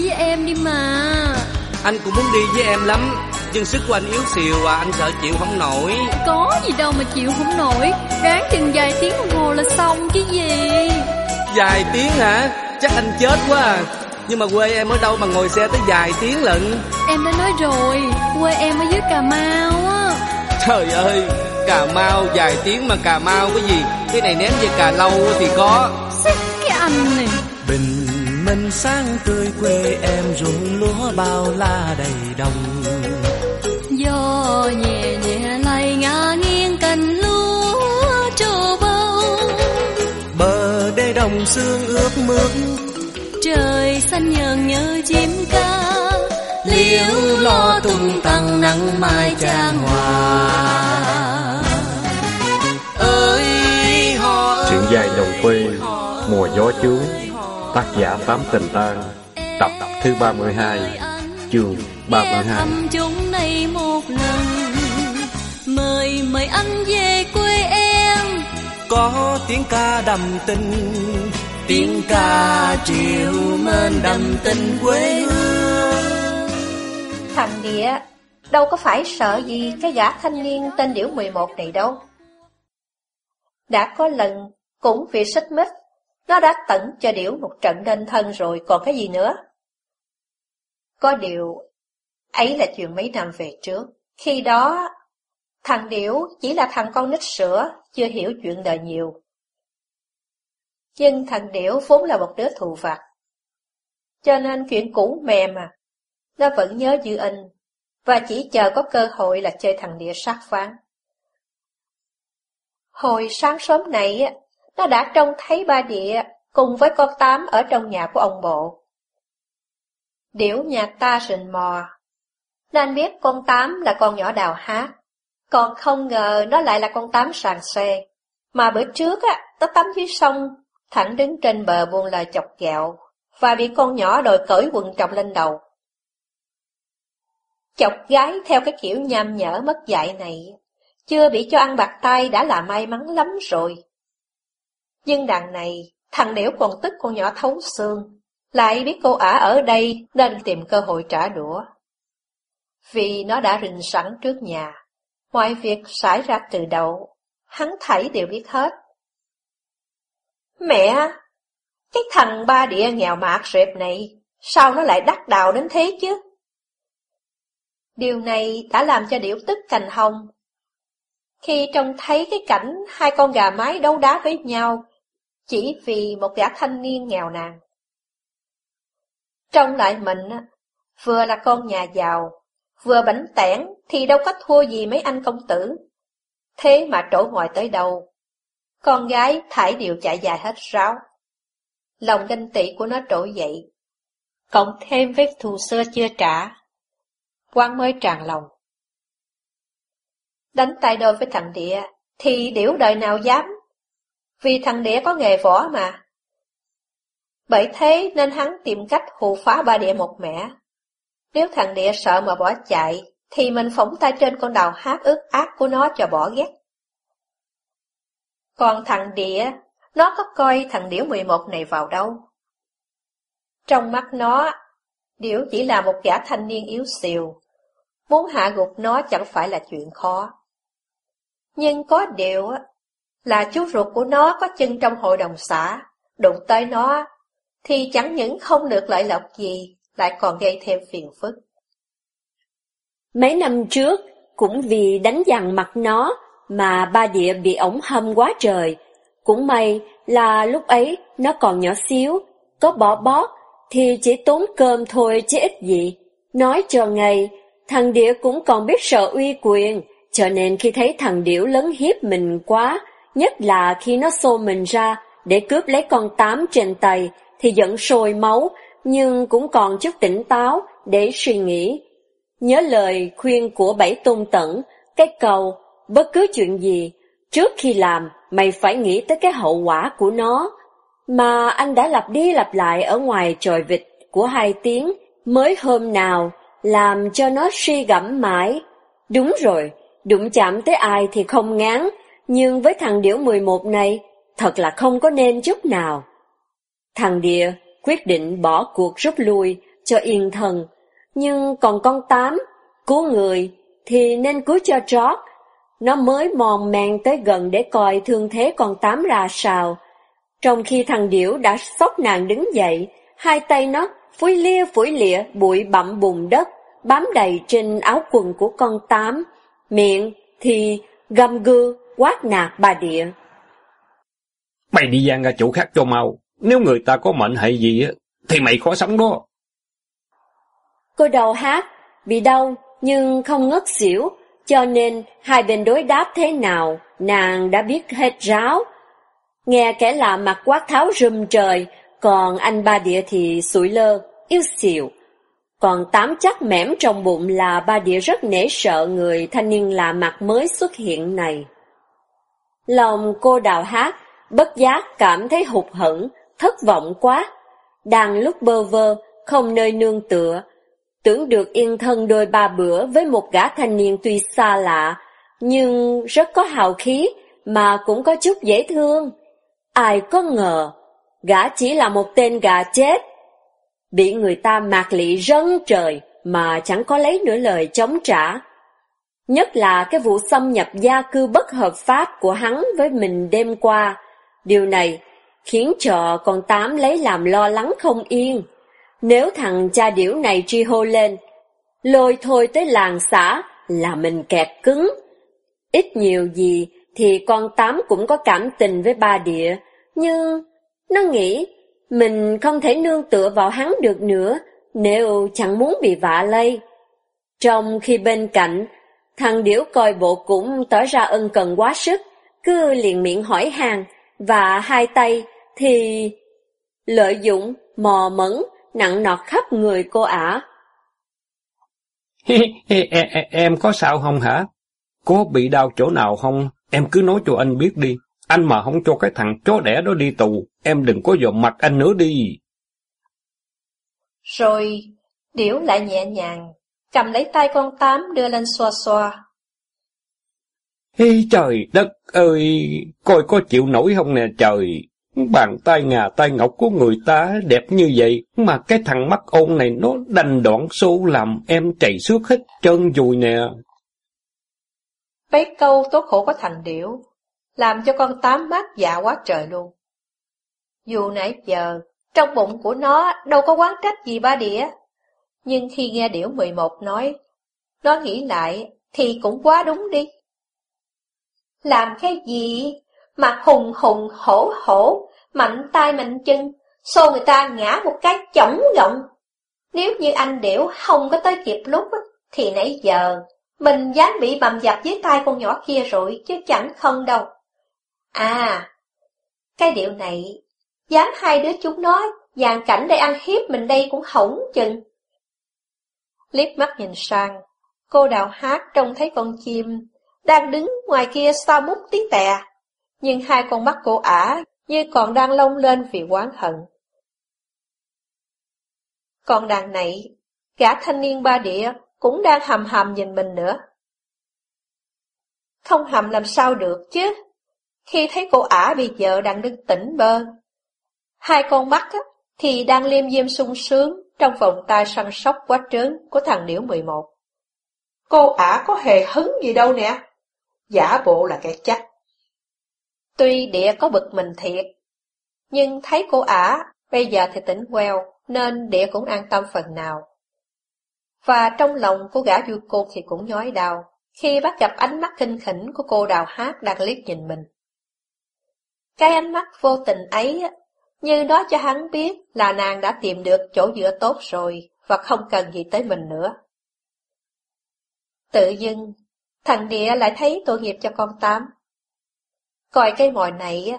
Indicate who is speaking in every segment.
Speaker 1: đi với em đi mà.
Speaker 2: Anh cũng muốn đi với em lắm Nhưng sức của anh yếu xìu à Anh sợ chịu không nổi.
Speaker 1: Có gì đâu mà chịu không nổi Ráng chừng vài tiếng đồng hồ là xong chứ gì.
Speaker 2: Vài tiếng hả? Chắc anh chết quá à. Nhưng mà quê em ở đâu mà ngồi xe tới vài tiếng lận?
Speaker 1: Em đã nói rồi Quê em ở dưới Cà Mau á.
Speaker 2: Trời ơi Cà Mau vài tiếng mà Cà Mau cái gì? Cái này ném về Cà Lâu thì có.
Speaker 1: Xích cái anh này.
Speaker 3: Bình minh sáng tươi quê em ruộng lúa bao la đầy đồng.
Speaker 1: Gió nhẹ nhẹ lay ngả nghiêng cành lúa trổ bông
Speaker 3: Bờ đê đồng sương ướt mướt
Speaker 1: Trời xanh nhờn nhớ chim ca
Speaker 3: Liễu lo tung tăng nắng mai chan hòa
Speaker 2: ơi họ
Speaker 4: Chuyện dài đồng quê Mùa gió chuối Tác giả Tám Tình Tan Tập thứ 32 Chương 32
Speaker 1: thăm chúng này một lần Mời mời anh về quê em.
Speaker 3: Có tiếng ca đầm tình Tiếng ca triều mến đầm tình quê hương.
Speaker 5: Thằng Địa đâu có phải sợ gì cái gã thanh niên tên Điểu 11 này đâu. Đã có lần, cũng vì xích mích, nó đã tận cho Điểu một trận nên thân rồi còn cái gì nữa. Có điều, ấy là chuyện mấy năm về trước. Khi đó, thằng Điểu chỉ là thằng con nít sữa, chưa hiểu chuyện đời nhiều. Nhưng thằng Điểu vốn là một đứa thù vặt. Cho nên chuyện cũ mềm mà, nó vẫn nhớ dư in, và chỉ chờ có cơ hội là chơi thằng địa sát phán. Hồi sáng sớm này, nó đã trông thấy ba địa cùng với con tám ở trong nhà của ông bộ. Điểu nhà ta rình mò, nên biết con tám là con nhỏ đào hát, còn không ngờ nó lại là con tám sàn xe. Mà bữa trước á, nó tắm dưới sông, thẳng đứng trên bờ buông lời chọc ghẹo, và bị con nhỏ đòi cởi quần trọc lên đầu. Chọc gái theo cái kiểu nham nhở mất dạy này, chưa bị cho ăn bạc tay đã là may mắn lắm rồi. Nhưng đằng này, thằng điểu còn tức con nhỏ thấu xương, lại biết cô ả ở đây nên tìm cơ hội trả đũa. Vì nó đã rình sẵn trước nhà, ngoài việc xảy ra từ đầu, hắn thảy đều biết hết. Mẹ, cái thằng ba địa nghèo mạt rệp này, sao nó lại đắc đào đến thế chứ? Điều này đã làm cho điểu tức cành hồng. Khi trông thấy cái cảnh hai con gà mái đấu đá với nhau, chỉ vì một gã thanh niên nghèo nàn. trong lại mình, vừa là con nhà giàu, vừa bảnh tẻn thì đâu có thua gì mấy anh công tử. Thế mà trổ ngoài tới đâu, con gái thải điều chạy dài hết ráo. Lòng ganh tị của nó trỗi dậy, cộng thêm vết thù xưa chưa trả, quan mới tràn lòng. Đánh tay đôi với thằng địa, thì điểu đời nào dám, vì thằng đĩa có nghề võ mà. Bởi thế nên hắn tìm cách hù phá ba địa một mẻ. Nếu thằng đĩa sợ mà bỏ chạy, thì mình phóng tay trên con đào hát ướt ác của nó cho bỏ ghét. Còn thằng đĩa, nó có coi thằng điểu 11 này vào đâu. Trong mắt nó, điểu chỉ là một gã thanh niên yếu xìu, muốn hạ gục nó chẳng phải là chuyện khó. Nhưng có điều là chú ruột của nó có chân trong hội đồng xã, đụng tới nó, thì chẳng những không được lợi lộc gì, lại còn gây thêm phiền phức.
Speaker 6: Mấy năm trước, cũng vì đánh dằn mặt nó mà ba địa bị ổng hâm quá trời. Cũng may là lúc ấy nó còn nhỏ xíu, có bỏ bót thì chỉ tốn cơm thôi chứ ít gì. Nói cho ngay, thằng địa cũng còn biết sợ uy quyền, cho nên khi thấy thằng điểu lớn hiếp mình quá, nhất là khi nó xô mình ra để cướp lấy con tám trên tay, thì giận sôi máu, nhưng cũng còn chút tỉnh táo để suy nghĩ. Nhớ lời khuyên của Bảy Tôn Tẩn, cái câu, bất cứ chuyện gì, trước khi làm, mày phải nghĩ tới cái hậu quả của nó. Mà anh đã lặp đi lặp lại ở ngoài tròi vịt của hai tiếng, mới hôm nào, làm cho nó suy gẫm mãi. Đúng rồi, đụng chạm tới ai thì không ngán, nhưng với thằng điểu 11 này, thật là không có nên chút nào. Thằng địa quyết định bỏ cuộc rút lui cho yên thần. Nhưng còn con tám, cứu người, thì nên cứu cho trót Nó mới mòn men tới gần để coi thương thế con tám ra sao. Trong khi thằng Điểu đã sốc nàng đứng dậy, hai tay nó phủi lia phủi lịa bụi bặm bùn đất, bám đầy trên áo quần của con tám. Miệng thì gầm gư quát nạt bà địa.
Speaker 4: Mày đi gian ra chỗ khác cho mau. Nếu người ta có mệnh hệ gì á, thì mày khó sống đó.
Speaker 6: Cô đầu hát, bị đau nhưng không ngất xỉu, cho nên hai bên đối đáp thế nào, nàng đã biết hết ráo. Nghe kẻ lạ mặt quát tháo rùm trời, còn anh ba địa thì sủi lơ, yêu xìu. Còn tám chắc mẻm trong bụng là ba địa rất nể sợ người thanh niên lạ mặt mới xuất hiện này. Lòng cô đào hát, bất giác cảm thấy hụt hẫng, thất vọng quá. Đang lúc bơ vơ, không nơi nương tựa, tưởng được yên thân đôi ba bữa với một gã thanh niên tuy xa lạ, nhưng rất có hào khí, mà cũng có chút dễ thương. Ai có ngờ, gã chỉ là một tên gà chết. Bị người ta mạc lị rân trời mà chẳng có lấy nửa lời chống trả. Nhất là cái vụ xâm nhập gia cư bất hợp pháp của hắn với mình đêm qua. Điều này khiến cho con Tám lấy làm lo lắng không yên. Nếu thằng cha điểu này tri hô lên, lôi thôi tới làng xã là mình kẹt cứng. Ít nhiều gì thì con Tám cũng có cảm tình với ba địa, nhưng nó nghĩ mình không thể nương tựa vào hắn được nữa nếu chẳng muốn bị vạ lây. Trong khi bên cạnh, thằng điểu coi bộ cũng tỏ ra ân cần quá sức, cứ liền miệng hỏi hàng, và hai tay thì lợi dụng, mò mẫn, nặng nọt khắp người cô ả.
Speaker 4: em có sao không hả? Có bị đau chỗ nào không? Em cứ nói cho anh biết đi. Anh mà không cho cái thằng chó đẻ đó đi tù, em đừng có dòm mặt anh nữa đi.
Speaker 5: Rồi, Điểu lại nhẹ nhàng, cầm lấy tay con Tám đưa lên xoa xoa.
Speaker 4: Ê trời đất ơi, coi có chịu nổi không nè trời. Bàn tay ngà tay ngọc của người ta đẹp như vậy, mà cái thằng mắt ôn này nó đành đoạn số làm em chảy xước hết chân dùi nè.
Speaker 5: Bấy câu tốt khổ có thành điểu, làm cho con tám mát dạ quá trời luôn. Dù nãy giờ, trong bụng của nó đâu có quán trách gì ba đĩa, nhưng khi nghe điểu 11 nói, nó nghĩ lại thì cũng quá đúng đi. Làm cái gì mà hùng hùng hổ hổ, mạnh tay mạnh chân, xô người ta ngã một cái chổng gọng. Nếu như anh điểu không có tới kịp lúc, thì nãy giờ mình dám bị bầm dập dưới tay con nhỏ kia rồi, chứ chẳng không đâu. À, cái điệu này, dám hai đứa chúng nó dàn cảnh để ăn hiếp mình đây cũng hỏng chừng. Liếc mắt nhìn sang, cô đào hát trông thấy con chim, đang đứng ngoài kia sao mút tiếng tè, nhưng hai con mắt cô ả như còn đang lông lên vì oán hận. Còn đàn này, gã thanh niên ba địa cũng đang hầm hầm nhìn mình nữa. Không hầm làm sao được chứ, khi thấy cô ả bị vợ đang đứng tỉnh bơ. Hai con mắt thì đang liêm diêm sung sướng trong vòng tay săn sóc quá trớn của thằng Điểu 11. Cô ả có hề hứng gì đâu nè, giả bộ là kẻ chắc. Tuy địa có bực mình thiệt, nhưng thấy cô ả bây giờ thì tỉnh queo, nên địa cũng an tâm phần nào. Và trong lòng của gã vui cô thì cũng nhói đau, khi bắt gặp ánh mắt kinh khỉnh của cô đào hát đang liếc nhìn mình. Cái ánh mắt vô tình ấy như nói cho hắn biết là nàng đã tìm được chỗ dựa tốt rồi và không cần gì tới mình nữa. Tự dưng, thằng địa lại thấy tội nghiệp cho con tám. Coi cái mồi này,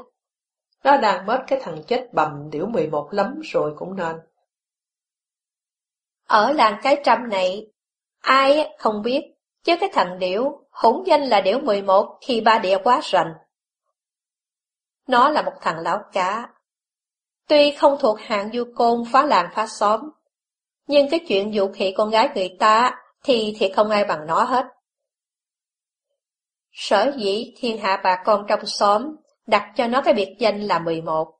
Speaker 5: nó đang mất cái thằng chết bầm điểu 11 lắm rồi cũng nên. Ở làng cái trăm này, ai không biết, chứ cái thằng điểu, hỗn danh là điểu 11 khi ba địa quá rành. Nó là một thằng lão cá. Tuy không thuộc hạng du côn phá làng phá xóm, nhưng cái chuyện dụ khỉ con gái người ta thì thì không ai bằng nó hết. Sở dĩ thiên hạ bà con trong xóm đặt cho nó cái biệt danh là 11.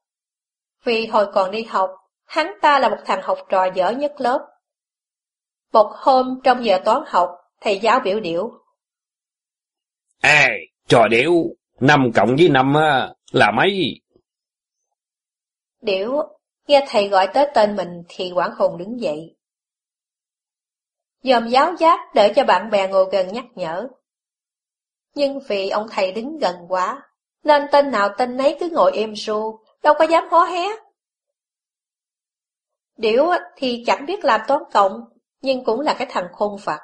Speaker 5: Vì hồi còn đi học, hắn ta là một thằng học trò dở nhất lớp, Một hôm trong giờ toán học, thầy giáo biểu điểu.
Speaker 4: Ê, trò điểu, 5 cộng với 5 là mấy?
Speaker 5: Điểu, nghe thầy gọi tới tên mình thì quảng hồn đứng dậy. Dòm giáo giác để cho bạn bè ngồi gần nhắc nhở. Nhưng vì ông thầy đứng gần quá, nên tên nào tên nấy cứ ngồi êm ru, đâu có dám hó hé. Điểu thì chẳng biết làm toán cộng, nhưng cũng là cái thằng khôn phật.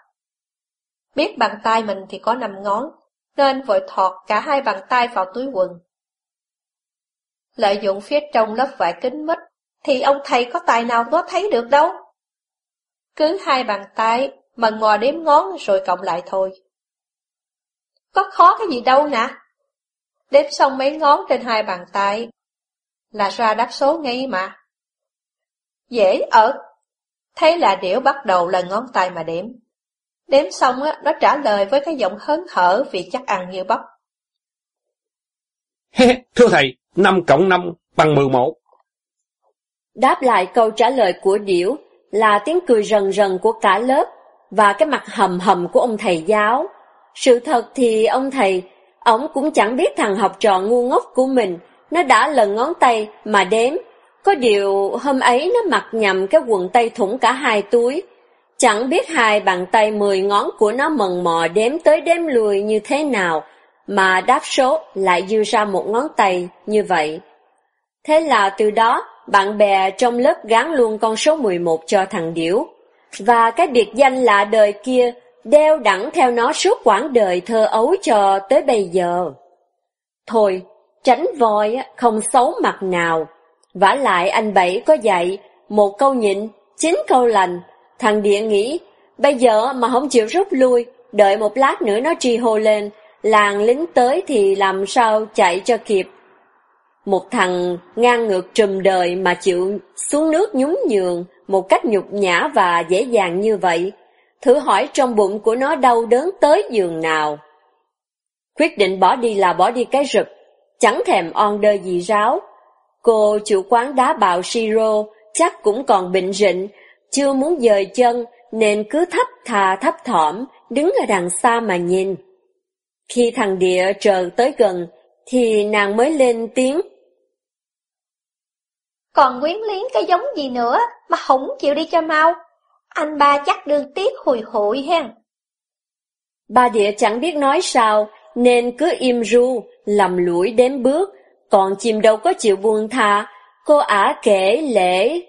Speaker 5: Biết bàn tay mình thì có năm ngón, nên vội thọt cả hai bàn tay vào túi quần. Lợi dụng phía trong lớp vải kính mít, thì ông thầy có tài nào có thấy được đâu. Cứ hai bàn tay, mà mò đếm ngón rồi cộng lại thôi. Có khó cái gì đâu nè. Đếm xong mấy ngón trên hai bàn tay, là ra đáp số ngay mà. Dễ ở. Thế là điểu bắt đầu lần ngón tay mà đếm. Đếm xong á, nó trả lời với cái giọng hớn hở vì chắc ăn như bắp.
Speaker 4: Thưa thầy, 5 cộng 5 bằng 11.
Speaker 6: Đáp lại câu trả lời của điểu là tiếng cười rần rần của cả lớp và cái mặt hầm hầm của ông thầy giáo. Sự thật thì ông thầy, ông cũng chẳng biết thằng học trò ngu ngốc của mình, nó đã lần ngón tay mà đếm. Có điều hôm ấy nó mặc nhầm cái quần tay thủng cả hai túi. Chẳng biết hai bàn tay mười ngón của nó mần mò đếm tới đếm lùi như thế nào, mà đáp số lại dư ra một ngón tay như vậy. Thế là từ đó, bạn bè trong lớp gán luôn con số 11 cho thằng Điểu. Và cái biệt danh lạ đời kia đeo đẳng theo nó suốt quãng đời thơ ấu cho tới bây giờ. Thôi, tránh voi không xấu mặt nào. vả lại anh Bảy có dạy, một câu nhịn, chín câu lành. Thằng Địa nghĩ, bây giờ mà không chịu rút lui, đợi một lát nữa nó tri hô lên, làng lính tới thì làm sao chạy cho kịp. Một thằng ngang ngược trùm đời mà chịu xuống nước nhún nhường một cách nhục nhã và dễ dàng như vậy, thử hỏi trong bụng của nó đau đớn tới giường nào. Quyết định bỏ đi là bỏ đi cái rực, chẳng thèm on đơ gì ráo. Cô chủ quán đá bạo Siro chắc cũng còn bệnh rịnh, chưa muốn dời chân nên cứ thấp thà thấp thỏm, đứng ở đằng xa mà nhìn. Khi thằng địa chờ tới gần, thì nàng mới lên tiếng
Speaker 5: còn quyến liếng cái giống gì nữa mà không chịu đi cho mau. Anh ba chắc đương tiếc hùi hụi hen.
Speaker 6: Ba địa chẳng biết nói sao, nên cứ im ru, lầm lũi đến bước, còn chim đâu có chịu buông tha, cô ả kể lễ.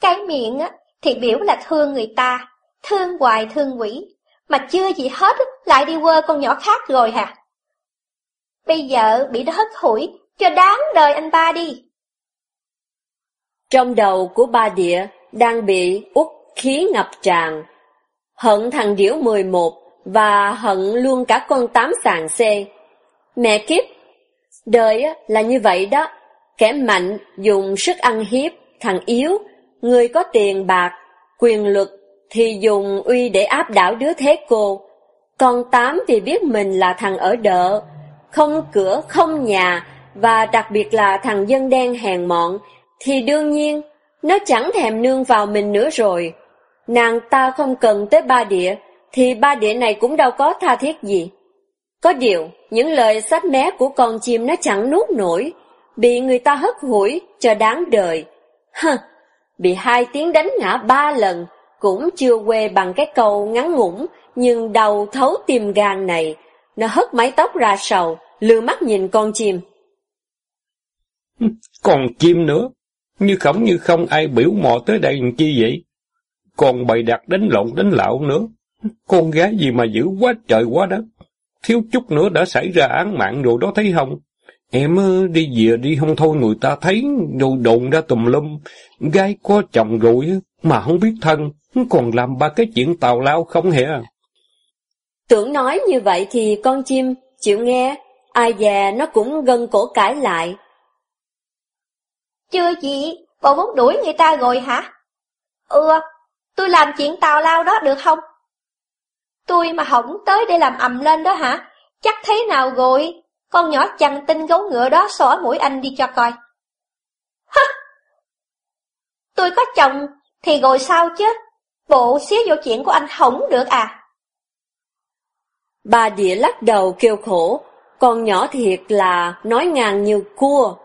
Speaker 5: Cái miệng á, thì biểu là thương người ta, thương hoài thương quỷ, mà chưa gì hết lại đi quơ con nhỏ khác rồi hả? Bây giờ bị nó hất hủi, cho đáng đời anh ba đi.
Speaker 6: Trong đầu của ba địa đang bị út khí ngập tràn. Hận thằng điểu 11 và hận luôn cả con tám sàn xe. Mẹ kiếp, đời là như vậy đó. Kẻ mạnh dùng sức ăn hiếp, thằng yếu, người có tiền bạc, quyền lực thì dùng uy để áp đảo đứa thế cô. Con tám thì biết mình là thằng ở đợ, không cửa, không nhà, và đặc biệt là thằng dân đen hèn mọn, thì đương nhiên, nó chẳng thèm nương vào mình nữa rồi. Nàng ta không cần tới ba địa, thì ba địa này cũng đâu có tha thiết gì. Có điều, những lời sách mé của con chim nó chẳng nuốt nổi, bị người ta hất hủi cho đáng đời. Hừ, bị hai tiếng đánh ngã ba lần, cũng chưa quê bằng cái câu ngắn ngủn nhưng đầu thấu tim gan này. Nó hất mái tóc ra sầu, lừa mắt nhìn con chim.
Speaker 4: Còn chim nữa, như không như không ai biểu mò tới đây làm chi vậy? Còn bày đặt đánh lộn đánh lạo nữa. Con gái gì mà dữ quá trời quá đất. Thiếu chút nữa đã xảy ra án mạng rồi đó thấy không? Em đi về đi không thôi người ta thấy đồ đồn ra tùm lum. Gái có chồng rồi mà không biết thân. Còn làm ba cái chuyện tào lao không hề
Speaker 6: Tưởng nói như vậy thì con chim chịu nghe. Ai già nó cũng gân cổ cãi lại.
Speaker 5: Chưa gì, bộ muốn đuổi người ta rồi hả? Ừ, tôi làm chuyện tào lao đó được không? Tôi mà không tới để làm ầm lên đó hả? Chắc thế nào rồi? Con nhỏ chằn tinh gấu ngựa đó xỏ mũi anh đi cho coi. Hả? Tôi có chồng thì rồi sao chứ? Bộ xía vô chuyện của anh không được à?
Speaker 6: Bà địa lắc đầu kêu khổ, con nhỏ thiệt là nói ngang như cua.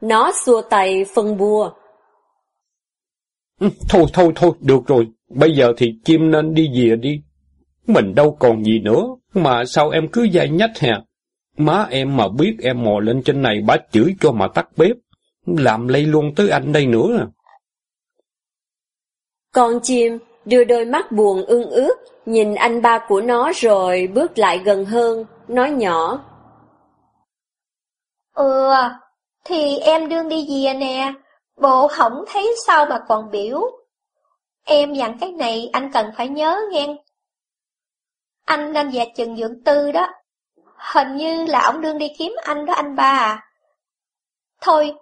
Speaker 6: Nó xua tay phân bua.
Speaker 4: Ừ, thôi thôi thôi, được rồi, bây giờ thì chim nên đi về đi. Mình đâu còn gì nữa, mà sao em cứ dạy nhách hè. Má em mà biết em mò lên trên này bá chửi cho mà tắt bếp, làm lây luôn tới anh đây nữa.
Speaker 6: Con chim đưa đôi mắt buồn ương ướt, nhìn anh ba của nó rồi bước lại gần hơn, nói nhỏ.
Speaker 5: Ừ, thì em đương đi về nè, bộ không thấy sao mà còn biểu. Em dặn cái này anh cần phải nhớ nghe. Anh nên về chừng dưỡng tư đó. Hình như là ông đương đi kiếm anh đó anh ba à. Thôi,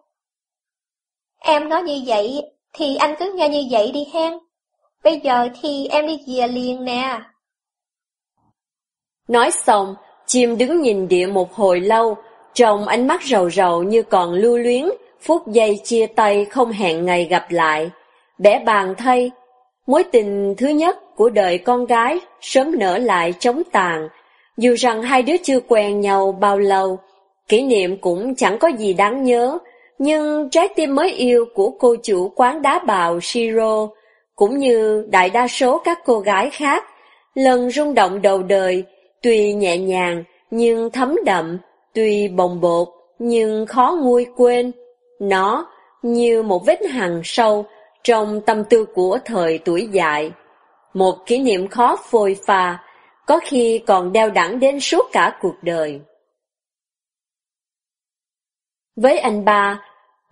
Speaker 5: em nói như vậy, thì anh cứ nghe như vậy đi hen. Bây giờ thì em đi về liền nè.
Speaker 6: Nói xong, chim đứng nhìn địa một hồi lâu, trong ánh mắt rầu rầu như còn lưu luyến, phút giây chia tay không hẹn ngày gặp lại. Bẻ bàn thay, mối tình thứ nhất của đời con gái sớm nở lại chống tàn, dù rằng hai đứa chưa quen nhau bao lâu, kỷ niệm cũng chẳng có gì đáng nhớ, nhưng trái tim mới yêu của cô chủ quán đá bào Shiro, cũng như đại đa số các cô gái khác, lần rung động đầu đời, tuy nhẹ nhàng nhưng thấm đậm, tuy bồng bột nhưng khó nguôi quên. Nó như một vết hằn sâu trong tâm tư của thời tuổi dại. Một kỷ niệm khó phôi pha, có khi còn đeo đẳng đến suốt cả cuộc đời. Với anh ba,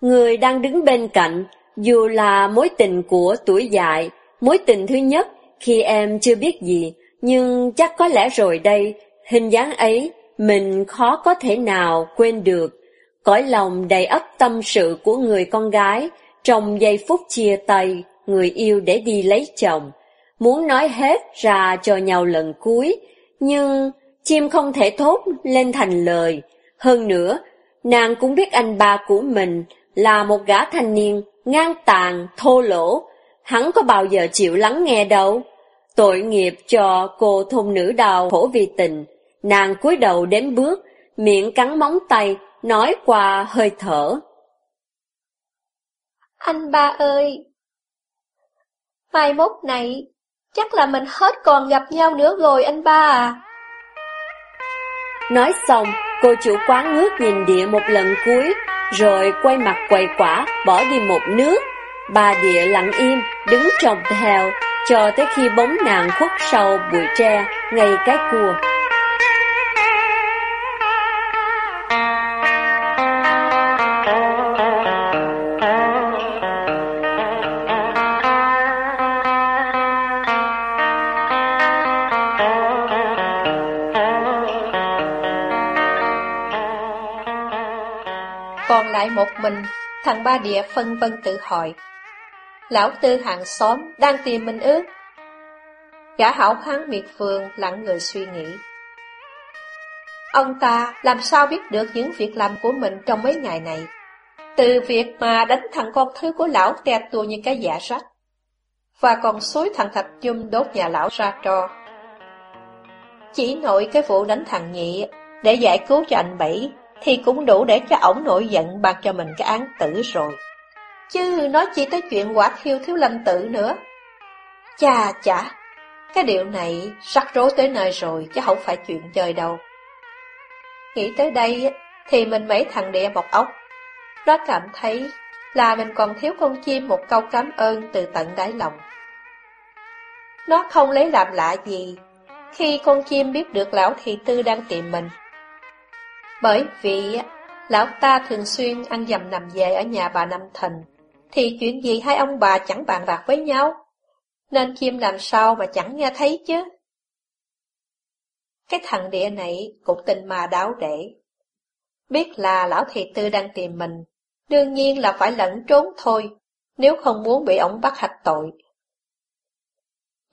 Speaker 6: người đang đứng bên cạnh, dù là mối tình của tuổi dại, mối tình thứ nhất khi em chưa biết gì, nhưng chắc có lẽ rồi đây, hình dáng ấy mình khó có thể nào quên được. Cõi lòng đầy ấp tâm sự của người con gái, trong giây phút chia tay, người yêu để đi lấy chồng, muốn nói hết ra cho nhau lần cuối, nhưng chim không thể thốt lên thành lời. Hơn nữa, nàng cũng biết anh ba của mình là một gã thanh niên ngang tàn, thô lỗ, hắn có bao giờ chịu lắng nghe đâu. Tội nghiệp cho cô thôn nữ đào khổ vì tình, nàng cúi đầu đếm bước, miệng cắn móng tay, nói qua hơi thở.
Speaker 5: Anh ba ơi! Mai mốt này, chắc là mình hết còn gặp nhau nữa rồi anh ba à.
Speaker 6: Nói xong, cô chủ quán ngước nhìn địa một lần cuối, rồi quay mặt quầy quả, bỏ đi một nước. Bà địa lặng im, đứng trồng theo, cho tới khi bóng nàng khuất sau bụi tre, ngay cái cua.
Speaker 5: Lại một mình, thằng ba địa phân vân tự hỏi. Lão tư hàng xóm đang tìm mình ước. Gã hảo hán miệt phường lặng người suy nghĩ. Ông ta làm sao biết được những việc làm của mình trong mấy ngày này? Từ việc mà đánh thằng con thứ của lão tẹt tùa như cái giả rách, và còn xối thằng Thạch Dung đốt nhà lão ra trò. Chỉ nội cái vụ đánh thằng nhị để giải cứu cho anh Bảy thì cũng đủ để cho ổng nổi giận bạc cho mình cái án tử rồi. Chứ nói chi tới chuyện quả thiêu thiếu lâm tử nữa. Chà chà, cái điều này rắc rối tới nơi rồi chứ không phải chuyện chơi đâu. Nghĩ tới đây thì mình mấy thằng địa bọc ốc. Nó cảm thấy là mình còn thiếu con chim một câu cảm ơn từ tận đáy lòng. Nó không lấy làm lạ gì khi con chim biết được lão thị tư đang tìm mình. Bởi vì lão ta thường xuyên ăn dầm nằm về ở nhà bà Năm Thành, thì chuyện gì hai ông bà chẳng bàn bạc với nhau, nên Kim làm sao mà chẳng nghe thấy chứ. Cái thằng địa này cũng tình mà đáo để. Biết là lão thị tư đang tìm mình, đương nhiên là phải lẫn trốn thôi, nếu không muốn bị ổng bắt hạch tội.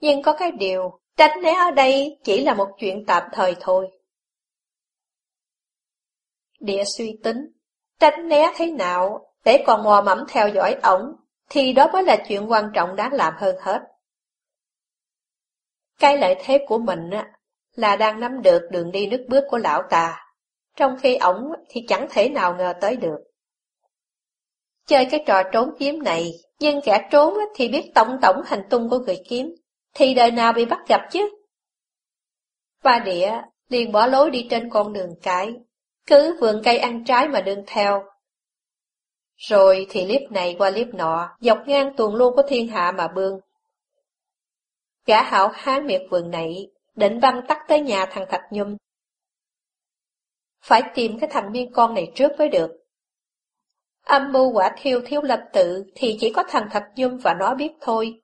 Speaker 5: Nhưng có cái điều, tránh né ở đây chỉ là một chuyện tạm thời thôi. Địa suy tính, tránh né thế nào để còn mò mẫm theo dõi ổng, thì đó mới là chuyện quan trọng đáng làm hơn hết. Cái lợi thế của mình á, là đang nắm được đường đi nước bước của lão ta, trong khi ổng thì chẳng thể nào ngờ tới được. Chơi cái trò trốn kiếm này, nhưng kẻ trốn thì biết tổng tổng hành tung của người kiếm, thì đời nào bị bắt gặp chứ? Ba địa liền bỏ lối đi trên con đường cái, cứ vườn cây ăn trái mà đương theo. Rồi thì liếp này qua liếp nọ, dọc ngang tuần luôn của thiên hạ mà bương. Gã hảo hán miệt vườn này, định băng tắt tới nhà thằng Thạch Nhung. Phải tìm cái thằng miên con này trước mới được. Âm mưu quả thiêu thiếu lập tự thì chỉ có thằng Thạch Nhung và nó biết thôi.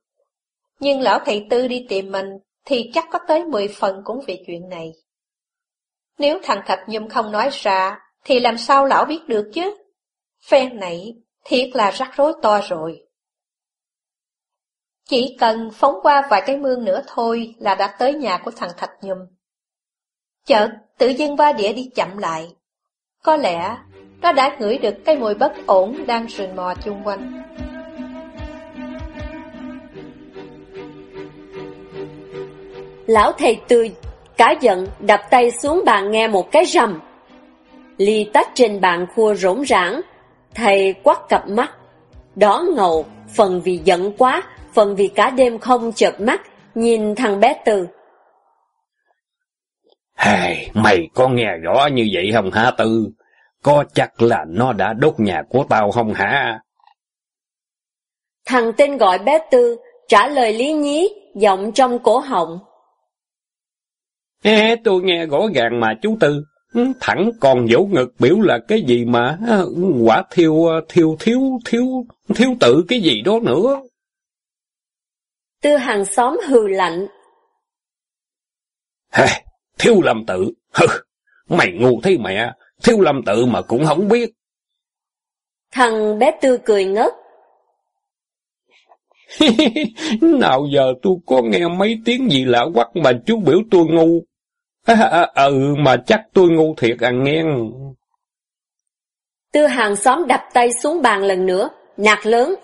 Speaker 5: Nhưng lão thầy tư đi tìm mình thì chắc có tới 10 phần cũng vì chuyện này. Nếu thằng Thạch Nhung không nói ra, thì làm sao lão biết được chứ? Phen này, thiệt là rắc rối to rồi. Chỉ cần phóng qua vài cái mương nữa thôi là đã tới nhà của thằng Thạch Nhâm. Chợt, tự dưng ba đĩa đi chậm lại. Có lẽ, nó đã ngửi được cái mùi bất ổn đang rình mò chung quanh.
Speaker 6: Lão thầy tươi, cá giận, đập tay xuống bàn nghe một cái rầm. Ly tách trên bàn khua rỗng rãng, thầy quắt cặp mắt. Đó ngầu, phần vì giận quá, phần vì cả đêm không chợp mắt, nhìn thằng bé Tư.
Speaker 4: Hài, mày có nghe rõ như vậy không hả Tư? Có chắc là nó đã đốt nhà của tao không hả?
Speaker 6: Thằng tên gọi bé Tư trả lời lý nhí, giọng trong cổ họng.
Speaker 4: Ê, tôi nghe rõ ràng mà chú Tư. Ừ, thẳng còn vỗ ngực biểu là cái gì mà quả thiêu thiêu thiếu thiếu thiếu tự cái gì đó nữa.
Speaker 6: Tư hàng xóm hừ lạnh.
Speaker 4: Hề, thiếu lâm tự, hừ, mày ngu thấy mẹ, thiếu lâm tự mà cũng không biết.
Speaker 6: Thằng bé Tư cười ngất.
Speaker 4: Nào giờ tôi có nghe mấy tiếng gì lạ quắc mà chú biểu tôi ngu. À, à, ừ, mà chắc tôi ngu thiệt à nghe.
Speaker 6: Tư hàng xóm đập tay xuống bàn lần nữa, nạt lớn.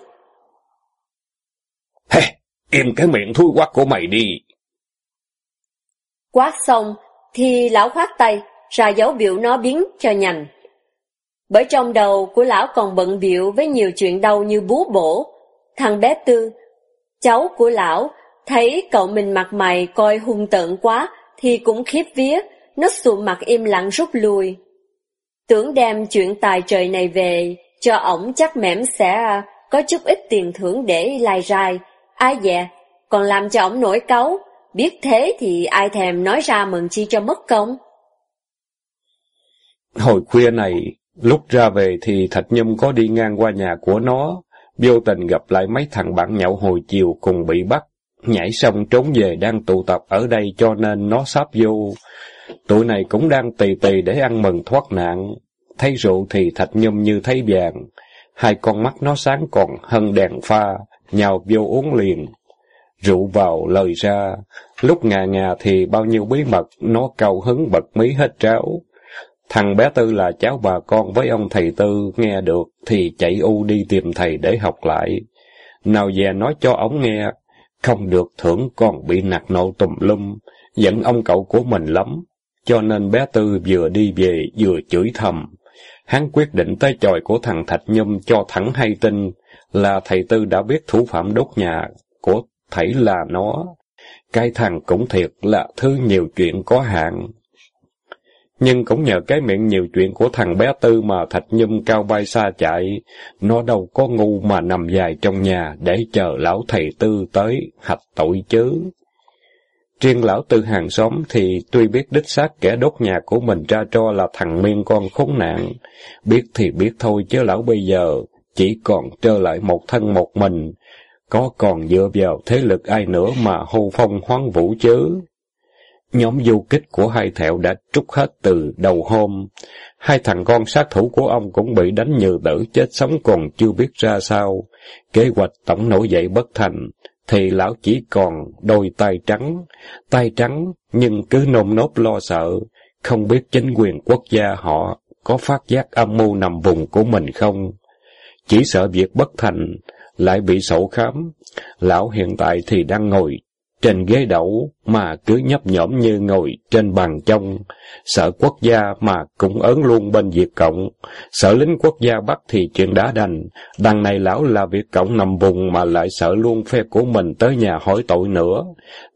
Speaker 4: Hey, im cái miệng thui quắc của mày đi.
Speaker 6: Quát xong, thì lão khoát tay, ra dấu biểu nó biến cho nhanh. Bởi trong đầu của lão còn bận biểu với nhiều chuyện đau như bú bổ. Thằng bé Tư, cháu của lão, thấy cậu mình mặt mày coi hung tợn quá, thì cũng khiếp vía, nó sụm mặt im lặng rút lui. Tưởng đem chuyện tài trời này về, cho ổng chắc mẻm sẽ à, có chút ít tiền thưởng để lai rai. Ai dè còn làm cho ổng nổi cáu, biết thế thì ai thèm nói ra mừng chi cho mất công.
Speaker 4: Hồi khuya này, lúc ra về thì Thạch Nhâm có đi ngang qua nhà của nó, vô tình gặp lại mấy thằng bạn nhậu hồi chiều cùng bị bắt. Nhảy xong trốn về đang tụ tập ở đây cho nên nó sắp vô. Tụi này cũng đang tì tì để ăn mừng thoát nạn. Thấy rượu thì thạch nhâm như thấy vàng. Hai con mắt nó sáng còn hơn đèn pha, nhào vô uống liền. Rượu vào lời ra, lúc ngà ngà thì bao nhiêu bí mật, nó cầu hứng bật mí hết tráo. Thằng bé Tư là cháu bà con với ông thầy Tư, nghe được thì chạy u đi tìm thầy để học lại. Nào về nói cho ông nghe, không được thưởng còn bị nạt nộ tùm lum, giận ông cậu của mình lắm. Cho nên bé Tư vừa đi về vừa chửi thầm. Hắn quyết định tới chòi của thằng Thạch Nhâm cho thẳng hay tin là thầy Tư đã biết thủ phạm đốt nhà của thầy là nó. Cái thằng cũng thiệt là thứ nhiều chuyện có hạn. Nhưng cũng nhờ cái miệng nhiều chuyện của thằng bé Tư mà Thạch Nhâm cao bay xa chạy, nó đâu có ngu mà nằm dài trong nhà để chờ lão thầy Tư tới hạch tội chứ. Riêng lão Tư hàng xóm thì tuy biết đích xác kẻ đốt nhà của mình ra cho là thằng miên con khốn nạn, biết thì biết thôi chứ lão bây giờ chỉ còn trơ lại một thân một mình, có còn dựa vào thế lực ai nữa mà hô phong hoáng vũ chứ. Nhóm du kích của hai thẹo đã trút hết từ đầu hôm. Hai thằng con sát thủ của ông cũng bị đánh như tử chết sống còn chưa biết ra sao. Kế hoạch tổng nổi dậy bất thành, thì lão chỉ còn đôi tay trắng. Tay trắng nhưng cứ nôn nốt lo sợ, không biết chính quyền quốc gia họ có phát giác âm mưu nằm vùng của mình không. Chỉ sợ việc bất thành, lại bị sổ khám. Lão hiện tại thì đang ngồi trên ghế đậu mà cứ nhấp nhổm như ngồi trên bàn trong. Sợ quốc gia mà cũng ớn luôn bên Việt Cộng. Sợ lính quốc gia bắt thì chuyện đã đành. Đằng này lão là Việt Cộng nằm vùng mà lại sợ luôn phe của mình tới nhà hỏi tội nữa.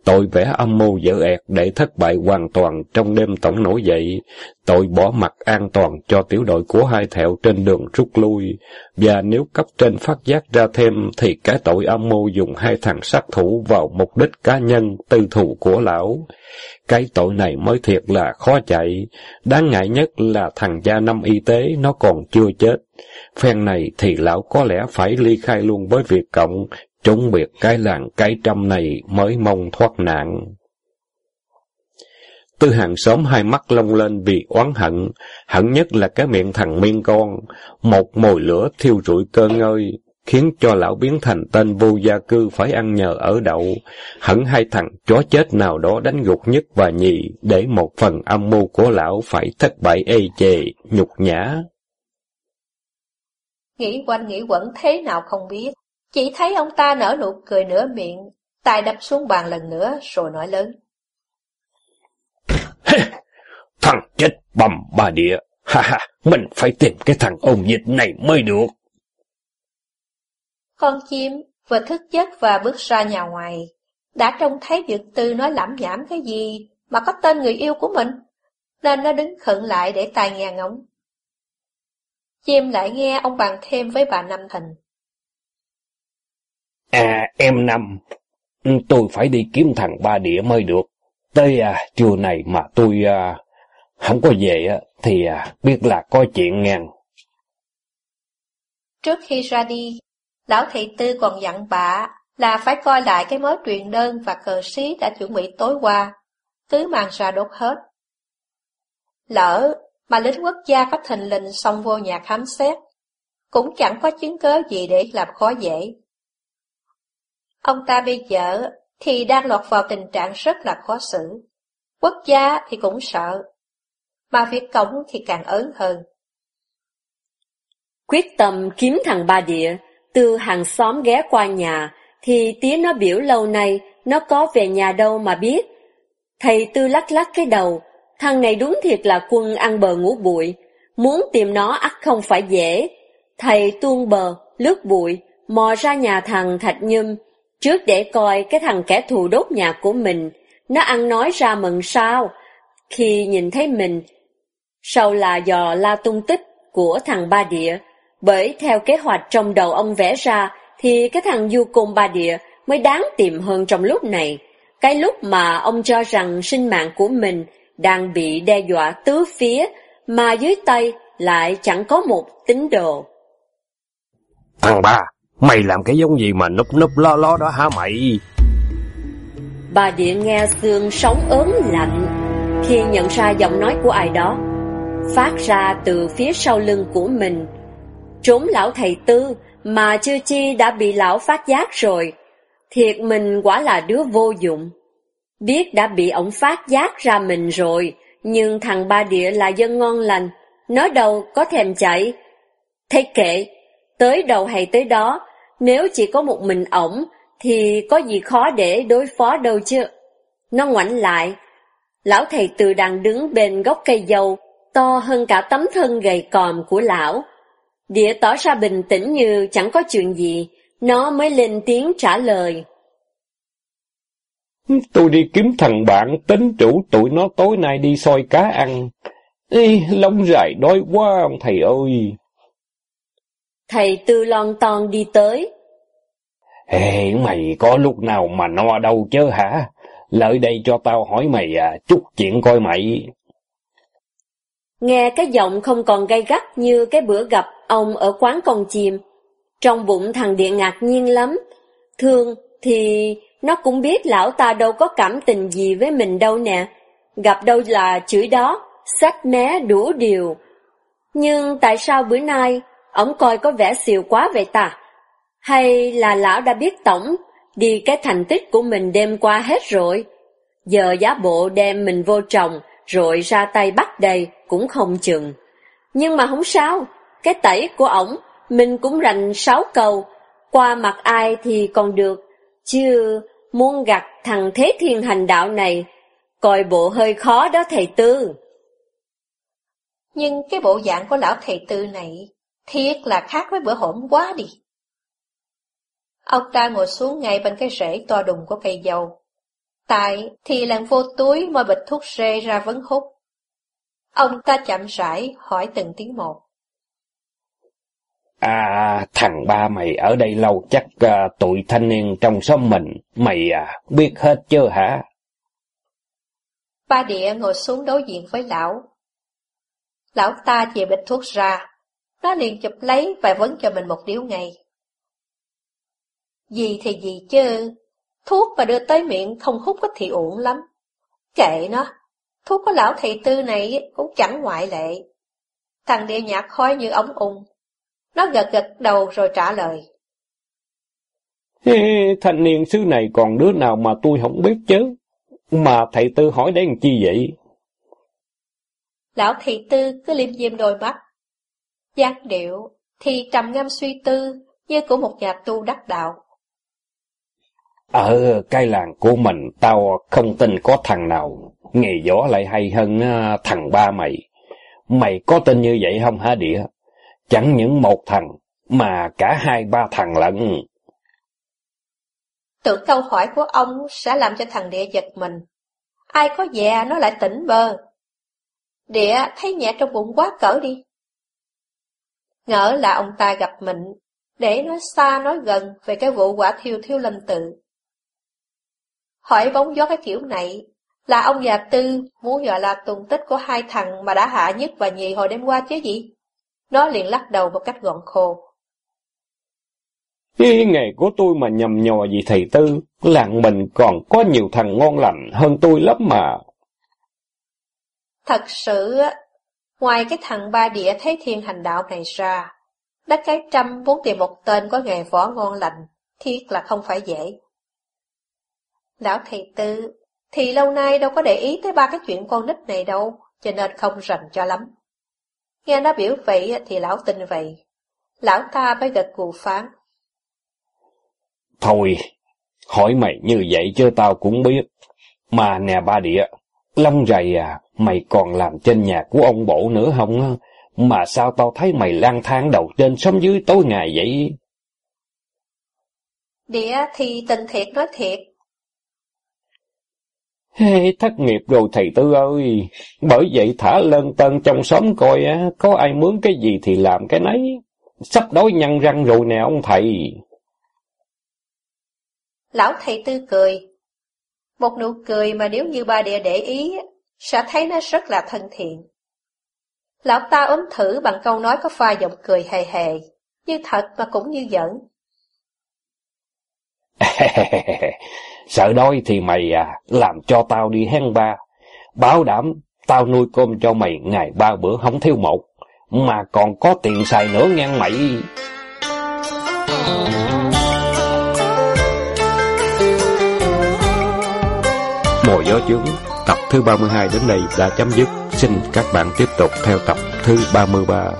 Speaker 4: Tội vẽ âm mưu dở ẹt để thất bại hoàn toàn trong đêm tổng nổi dậy. Tội bỏ mặt an toàn cho tiểu đội của hai thẹo trên đường rút lui. Và nếu cấp trên phát giác ra thêm thì cái tội âm mưu dùng hai thằng sát thủ vào mục đích cá nhân tư thù của lão. Cái tội này mới thiệt là khó chạy. Đáng ngại nhất là thằng gia năm y tế nó còn chưa chết. Phen này thì lão có lẽ phải ly khai luôn với việc Cộng, trốn biệt cái làng cái trăm này mới mong thoát nạn. Tư hàng xóm hai mắt long lên vì oán hận, hận nhất là cái miệng thằng miên con, một mồi lửa thiêu rụi cơ ngơi, khiến cho lão biến thành tên vô gia cư phải ăn nhờ ở đậu, hận hai thằng chó chết nào đó đánh gục nhất và nhì, để một phần âm mưu của lão phải thất bại ê chề, nhục nhã.
Speaker 5: Nghĩ quanh nghĩ quẩn thế nào không biết, chỉ thấy ông ta nở nụ cười nửa miệng, tay đập xuống bàn lần nữa rồi nói lớn.
Speaker 4: thằng chết bầm bà địa, ha ha, mình phải tìm cái thằng ôn dịch này mới được.
Speaker 5: Con chim vừa thức giấc và bước ra nhà ngoài, đã trông thấy Dược Tư nói lẩm nhảm cái gì mà có tên người yêu của mình, nên nó đứng khựng lại để tai nghe ngóng. Chim lại nghe ông bàn thêm với bà Năm Thịnh.
Speaker 4: À, em Năm, tôi phải đi kiếm thằng ba địa mới được. Tới à, trưa này mà tôi à, không có về á thì à, biết là có chuyện ngang.
Speaker 5: Trước khi ra đi, Lão thị tư còn dặn bà là phải coi lại cái mối truyền đơn và cờ xí đã chuẩn bị tối qua, cứ mang ra đốt hết. Lỡ mà lính quốc gia có thình lình xông vô nhà khám xét, cũng chẳng có chứng cớ gì để làm khó dễ. Ông ta bây giờ thì đang lọt vào tình trạng rất là khó xử. Quốc gia thì cũng sợ, mà việc cổng thì càng ớn hơn.
Speaker 6: Quyết tâm kiếm thằng ba địa, từ hàng xóm ghé qua nhà, thì tía nó biểu lâu nay nó có về nhà đâu mà biết. Thầy Tư lắc lắc cái đầu, thằng này đúng thiệt là quân ăn bờ ngủ bụi, muốn tìm nó ắt không phải dễ. Thầy tuôn bờ, lướt bụi, mò ra nhà thằng Thạch Nhâm, trước để coi cái thằng kẻ thù đốt nhà của mình, nó ăn nói ra mừng sao, khi nhìn thấy mình. Sau là dò la tung tích của thằng Ba Địa, bởi theo kế hoạch trong đầu ông vẽ ra, thì cái thằng Du Côn Ba Địa mới đáng tìm hơn trong lúc này. Cái lúc mà ông cho rằng sinh mạng của mình đang bị đe dọa tứ phía, mà dưới tay lại chẳng có một tín đồ.
Speaker 4: Thằng ba, mày làm cái giống gì mà núp núp lo lo đó hả mày?
Speaker 6: Bà Địa nghe xương sống ớn lạnh khi nhận ra giọng nói của ai đó, phát ra từ phía sau lưng của mình trốn lão thầy tư mà chưa chi đã bị lão phát giác rồi. Thiệt mình quả là đứa vô dụng. Biết đã bị ổng phát giác ra mình rồi, nhưng thằng ba địa là dân ngon lành, nói đâu có thèm chạy. Thế kệ, tới đầu hay tới đó, nếu chỉ có một mình ổng, thì có gì khó để đối phó đâu chứ. Nó ngoảnh lại, lão thầy từ đang đứng bên gốc cây dâu, to hơn cả tấm thân gầy còm của lão, Địa tỏ ra bình tĩnh như chẳng có chuyện gì, nó mới lên tiếng trả lời.
Speaker 4: Tôi đi kiếm thằng bạn, tính chủ tụi nó tối nay đi soi cá ăn. Ê, lông dài đói quá ông thầy ơi.
Speaker 6: Thầy tư lon ton đi tới.
Speaker 4: Ê, mày có lúc nào mà no đâu chứ hả? Lợi đây cho tao hỏi mày à, chút chuyện coi mày.
Speaker 6: Nghe cái giọng không còn gay gắt như cái bữa gặp ông ở quán con chim. Trong bụng thằng Điện ngạc nhiên lắm. Thương thì nó cũng biết lão ta đâu có cảm tình gì với mình đâu nè. Gặp đâu là chửi đó, sách mé đủ điều. Nhưng tại sao bữa nay ổng coi có vẻ xìu quá vậy ta? Hay là lão đã biết tổng đi cái thành tích của mình đêm qua hết rồi? Giờ giá bộ đem mình vô trồng rồi ra tay bắt đầy cũng không chừng. Nhưng mà không sao, cái tẩy của ổng, mình cũng rành sáu câu, qua mặt ai thì còn được, chứ muốn gặt thằng Thế Thiên hành đạo này, coi bộ hơi khó đó thầy Tư.
Speaker 5: Nhưng cái bộ dạng của lão thầy Tư này, thiệt là khác với bữa hổm quá đi. Ông ta ngồi xuống ngay bên cái rễ to đùng của cây dầu. Tại thì làng vô túi moi bịch thuốc rê ra vấn hút. Ông ta chậm rãi hỏi từng tiếng một.
Speaker 4: À, thằng ba mày ở đây lâu chắc uh, tụi thanh niên trong xóm mình, mày à, biết hết chưa hả?
Speaker 5: Ba địa ngồi xuống đối diện với lão. Lão ta chìa bịch thuốc ra, nó liền chụp lấy và vấn cho mình một điếu ngay. Gì thì gì chứ, thuốc mà đưa tới miệng không hút ít thì uổng lắm. Kệ nó, thuốc của lão thầy tư này cũng chẳng ngoại lệ. Thằng địa nhạc khói như ống ung, nó gật gật đầu rồi trả lời.
Speaker 4: Ê, thanh niên xứ này còn đứa nào mà tôi không biết chứ. Mà thầy Tư hỏi đến chi vậy?
Speaker 5: Lão thầy Tư cứ liêm diêm đôi mắt. Giác điệu thì trầm ngâm suy tư như của một nhà tu đắc đạo.
Speaker 4: Ở cái làng của mình tao không tin có thằng nào nghề võ lại hay hơn à, thằng ba mày. Mày có tin như vậy không hả địa? Chẳng những một thằng, mà cả hai ba thằng lận.
Speaker 5: Tưởng câu hỏi của ông sẽ làm cho thằng địa giật mình. Ai có già nó lại tỉnh bơ. Địa thấy nhẹ trong bụng quá cỡ đi. Ngỡ là ông ta gặp mình, để nói xa nói gần về cái vụ quả thiêu thiêu lâm tự. Hỏi bóng gió cái kiểu này, là ông già tư muốn dọa là tùng tích của hai thằng mà đã hạ nhất và nhì hồi đêm qua chứ gì? Nó liền lắc đầu một cách gọn khô.
Speaker 4: Cái nghề của tôi mà nhầm nhò gì thầy Tư, làng mình còn có nhiều thằng ngon lành hơn tôi lắm mà.
Speaker 5: Thật sự, ngoài cái thằng ba địa thấy thiên hành đạo này ra, đất cái trăm muốn tìm một tên có nghề võ ngon lành, thiết là không phải dễ. Lão thầy Tư, thì lâu nay đâu có để ý tới ba cái chuyện con nít này đâu, cho nên không rành cho lắm. Nghe nó biểu vậy thì lão tin vậy. Lão ta mới gật gù phán.
Speaker 4: Thôi, hỏi mày như vậy chứ tao cũng biết. Mà nè ba địa, lông rầy à, mày còn làm trên nhà của ông bộ nữa không? Mà sao tao thấy mày lang thang đầu trên sống dưới tối ngày vậy?
Speaker 5: Địa thì tình thiệt nói thiệt,
Speaker 4: Hey, thất nghiệp rồi thầy Tư ơi, bởi vậy thả lân tân trong xóm coi á, có ai mướn cái gì thì làm cái nấy. Sắp đói nhăn răng rồi nè ông thầy.
Speaker 5: Lão thầy Tư cười. Một nụ cười mà nếu như ba địa để ý, sẽ thấy nó rất là thân thiện. Lão ta ốm thử bằng câu nói có pha giọng cười hề hề, như thật mà cũng như giỡn.
Speaker 4: Sợ đói thì mày à, làm cho tao đi hen ba. Bảo đảm tao nuôi cơm cho mày ngày ba bữa không thiếu một. Mà còn có tiền xài nữa ngang mày. Mồi gió chướng, tập thứ 32 đến đây đã chấm dứt. Xin các bạn tiếp tục theo tập thứ 33.